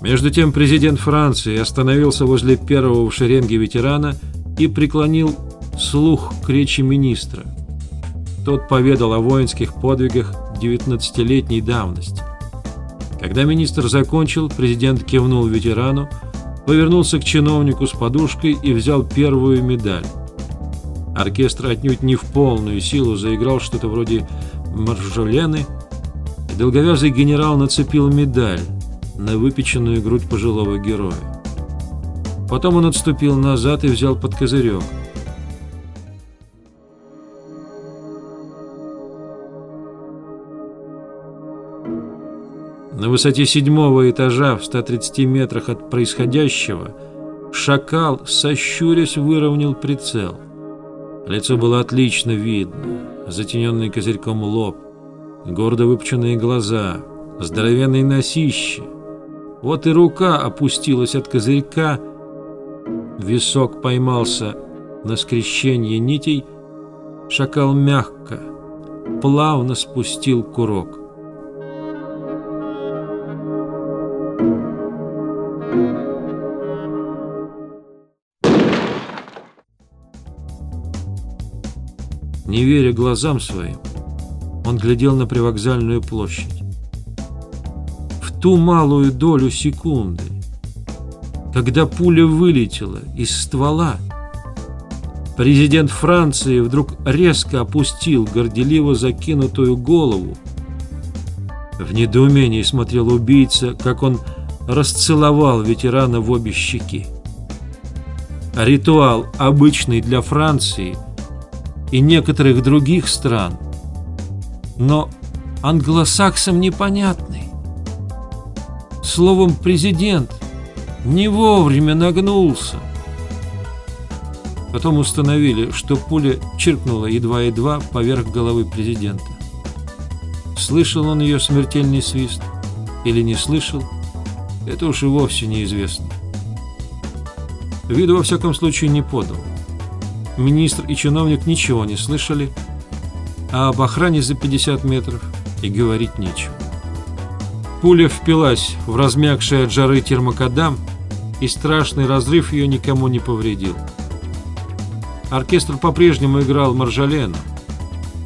Между тем президент Франции остановился возле первого в шеренге ветерана и преклонил слух к речи министра. Тот поведал о воинских подвигах 19-летней давности. Когда министр закончил, президент кивнул ветерану, повернулся к чиновнику с подушкой и взял первую медаль. Оркестр отнюдь не в полную силу заиграл что-то вроде маржолены, и долговязый генерал нацепил медаль на выпеченную грудь пожилого героя. Потом он отступил назад и взял под козырек. На высоте седьмого этажа в 130 метрах от происходящего шакал, сощурясь, выровнял прицел. Лицо было отлично видно, затененный козырьком лоб, гордо выпученные глаза, здоровенные носищи. Вот и рука опустилась от козырька, висок поймался на скрещении нитей, шакал мягко, плавно спустил курок. Не веря глазам своим, он глядел на привокзальную площадь. Ту малую долю секунды, когда пуля вылетела из ствола, президент Франции вдруг резко опустил горделиво закинутую голову. В недоумении смотрел убийца, как он расцеловал ветерана в обе щеки. Ритуал, обычный для Франции – и некоторых других стран, но англосаксам непонятный. Словом, президент не вовремя нагнулся. Потом установили, что пуля чиркнула едва-едва поверх головы президента. Слышал он ее смертельный свист или не слышал, это уж и вовсе неизвестно. Виду во всяком случае не подал. Министр и чиновник ничего не слышали, а об охране за 50 метров и говорить нечего. Пуля впилась в размягший от жары термокадам, и страшный разрыв ее никому не повредил. Оркестр по-прежнему играл Маржалену.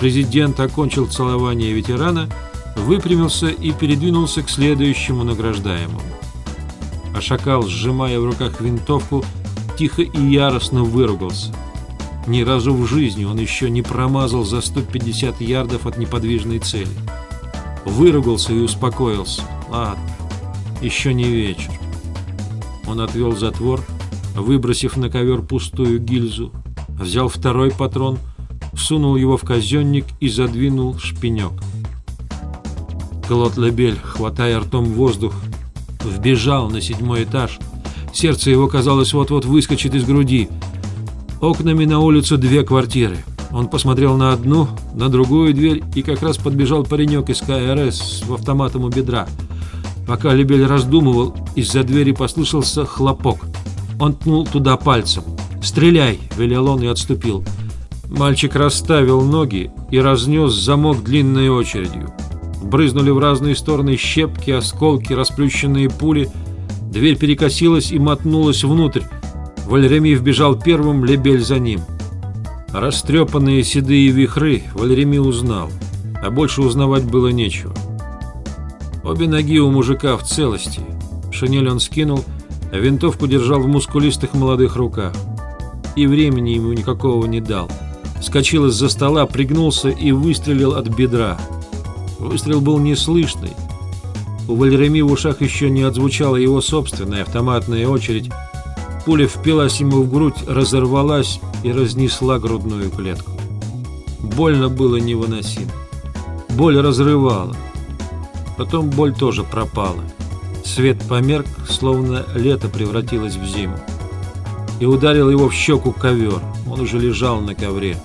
Президент окончил целование ветерана, выпрямился и передвинулся к следующему награждаемому. А шакал, сжимая в руках винтовку, тихо и яростно выругался – ни разу в жизни он еще не промазал за 150 ярдов от неподвижной цели. Выругался и успокоился. Ладно, еще не вечер. Он отвел затвор, выбросив на ковер пустую гильзу, взял второй патрон, всунул его в казенник и задвинул шпинек. Клод Лебель, хватая ртом воздух, вбежал на седьмой этаж. Сердце его, казалось, вот-вот выскочит из груди – Окнами на улицу две квартиры. Он посмотрел на одну, на другую дверь, и как раз подбежал паренек из КРС с автоматом у бедра. Пока Лебель раздумывал, из-за двери послышался хлопок. Он ткнул туда пальцем. «Стреляй!» – велел он и отступил. Мальчик расставил ноги и разнес замок длинной очередью. Брызнули в разные стороны щепки, осколки, расплющенные пули. Дверь перекосилась и мотнулась внутрь. Вальреми вбежал первым, Лебель за ним. Растрепанные седые вихры Вальреми узнал, а больше узнавать было нечего. Обе ноги у мужика в целости. Шинель он скинул, а винтовку держал в мускулистых молодых руках. И времени ему никакого не дал. Скочил из-за стола, пригнулся и выстрелил от бедра. Выстрел был неслышный. У Вальреми в ушах еще не отзвучала его собственная автоматная очередь, Пуля впилась ему в грудь, разорвалась и разнесла грудную клетку. Больно было невыносимо. Боль разрывала. Потом боль тоже пропала. Свет померк, словно лето превратилось в зиму. И ударил его в щеку ковер. Он уже лежал на ковре.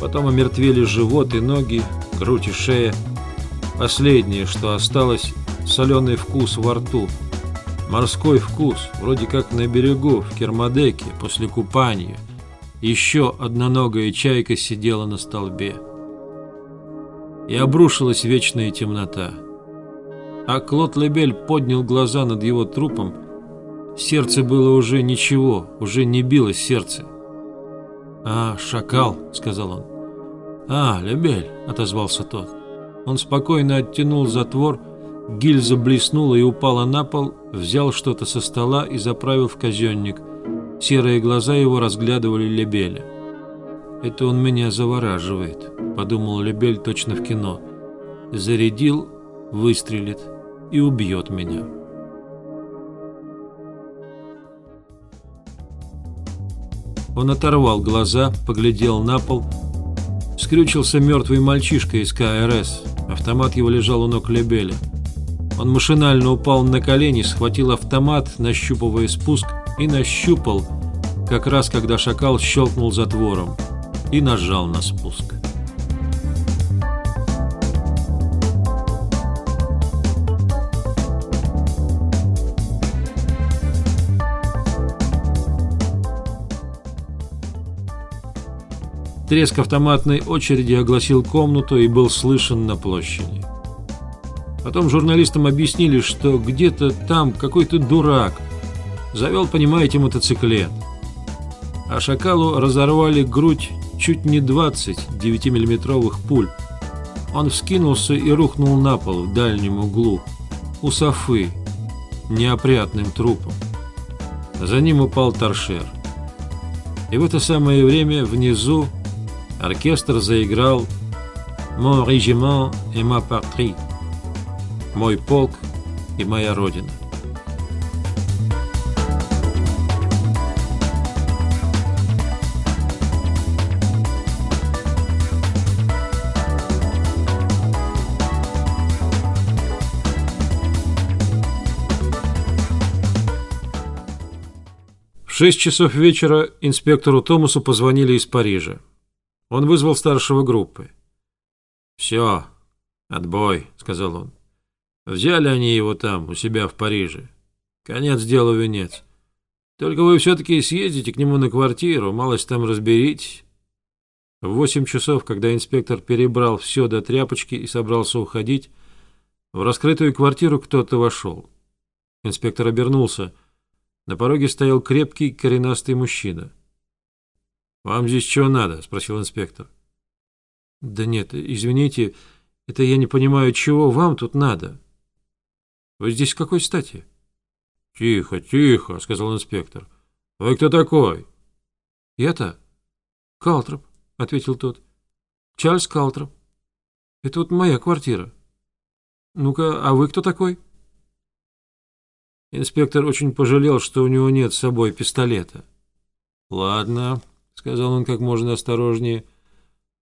Потом омертвели живот и ноги, грудь и шея. Последнее, что осталось, соленый вкус во рту – Морской вкус, вроде как на берегу, в Кермадеке, после купания. Еще одноногая чайка сидела на столбе. И обрушилась вечная темнота. А Клод Лебель поднял глаза над его трупом. Сердце было уже ничего, уже не билось сердце. «А, шакал», — сказал он. «А, Лебель», — отозвался тот. Он спокойно оттянул затвор, гильза блеснула и упала на пол, взял что-то со стола и заправил в казенник. Серые глаза его разглядывали Лебеля. «Это он меня завораживает», — подумал Лебель точно в кино. «Зарядил, выстрелит и убьет меня». Он оторвал глаза, поглядел на пол. Скрючился мертвый мальчишка из КРС. Автомат его лежал у ног Лебеля. Он машинально упал на колени, схватил автомат, нащупывая спуск, и нащупал, как раз когда шакал щелкнул затвором, и нажал на спуск. Треск автоматной очереди огласил комнату и был слышен на площади. Потом журналистам объяснили, что где-то там какой-то дурак завел, понимаете, мотоциклет. А шакалу разорвали грудь чуть не 20 9-миллиметровых пуль. Он вскинулся и рухнул на пол в дальнем углу, у Софы, неопрятным трупом. За ним упал торшер. И в это самое время внизу Оркестр заиграл «Mon régiment et ma patrie» «Мой полк и моя родина». В шесть часов вечера инспектору Томасу позвонили из Парижа. Он вызвал старшего группы. «Все, отбой», — сказал он. «Взяли они его там, у себя в Париже. Конец делу венец. Только вы все-таки съездите к нему на квартиру, малость там разберитесь». В восемь часов, когда инспектор перебрал все до тряпочки и собрался уходить, в раскрытую квартиру кто-то вошел. Инспектор обернулся. На пороге стоял крепкий, коренастый мужчина. «Вам здесь чего надо?» – спросил инспектор. «Да нет, извините, это я не понимаю, чего вам тут надо. Вы здесь с какой стати?» «Тихо, тихо», – сказал инспектор. «Вы кто такой?» «Я-то? Калтроп», – ответил тот. «Чарльз Калтроп. Это вот моя квартира. Ну-ка, а вы кто такой?» Инспектор очень пожалел, что у него нет с собой пистолета. «Ладно», сказал он как можно осторожнее.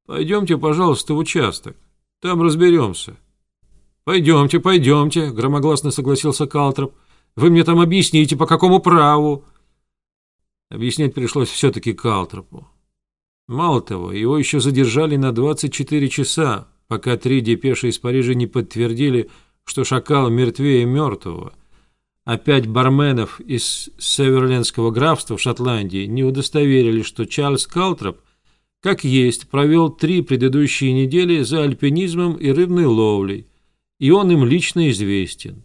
«Пойдемте, пожалуйста, в участок. Там разберемся». «Пойдемте, пойдемте», — громогласно согласился Калтроп. «Вы мне там объясните, по какому праву?» Объяснять пришлось все-таки Калтропу. Мало того, его еще задержали на 24 часа, пока три депеши из Парижа не подтвердили, что шакал мертвее мертвого — а пять барменов из Северлендского графства в Шотландии не удостоверили, что Чарльз Калтроп, как есть, провел три предыдущие недели за альпинизмом и рыбной ловлей, и он им лично известен.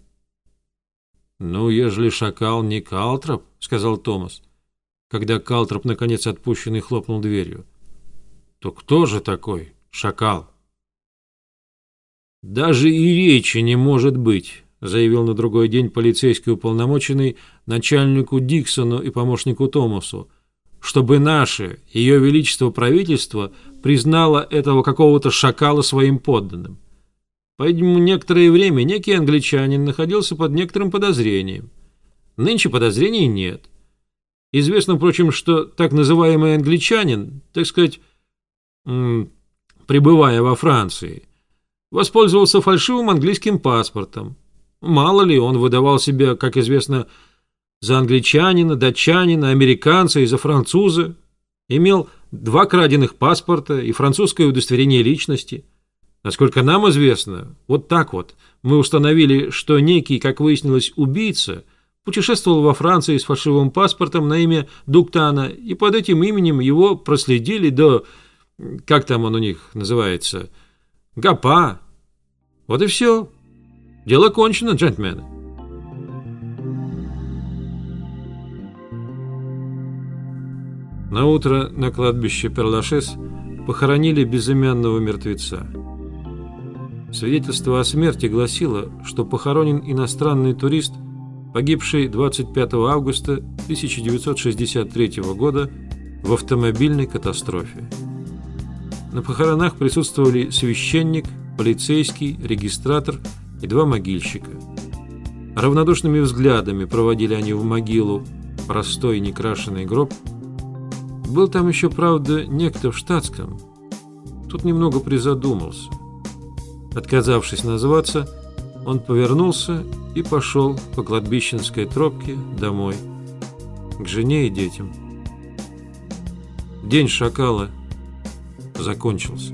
«Ну, ежели шакал не Калтроп», — сказал Томас, когда Калтроп, наконец отпущенный, хлопнул дверью, — «то кто же такой шакал?» «Даже и речи не может быть», заявил на другой день полицейский уполномоченный начальнику Диксону и помощнику Томасу, чтобы наше, ее величество правительство, признало этого какого-то шакала своим подданным. Поэтому некоторое время некий англичанин находился под некоторым подозрением. Нынче подозрений нет. Известно, впрочем, что так называемый англичанин, так сказать, пребывая во Франции, воспользовался фальшивым английским паспортом, Мало ли, он выдавал себя, как известно, за англичанина, датчанина, американца и за француза. Имел два краденных паспорта и французское удостоверение личности. Насколько нам известно, вот так вот мы установили, что некий, как выяснилось, убийца путешествовал во Франции с фальшивым паспортом на имя Дуктана, и под этим именем его проследили до, как там он у них называется, Гапа. Вот и все. Дело кончено, джентльмены. На утро на кладбище Перлашес похоронили безымянного мертвеца. Свидетельство о смерти гласило, что похоронен иностранный турист, погибший 25 августа 1963 года в автомобильной катастрофе. На похоронах присутствовали священник, полицейский, регистратор и два могильщика. Равнодушными взглядами проводили они в могилу простой некрашенный гроб. Был там еще, правда, некто в штатском. Тут немного призадумался. Отказавшись назваться, он повернулся и пошел по кладбищенской тропке домой, к жене и детям. День шакала закончился.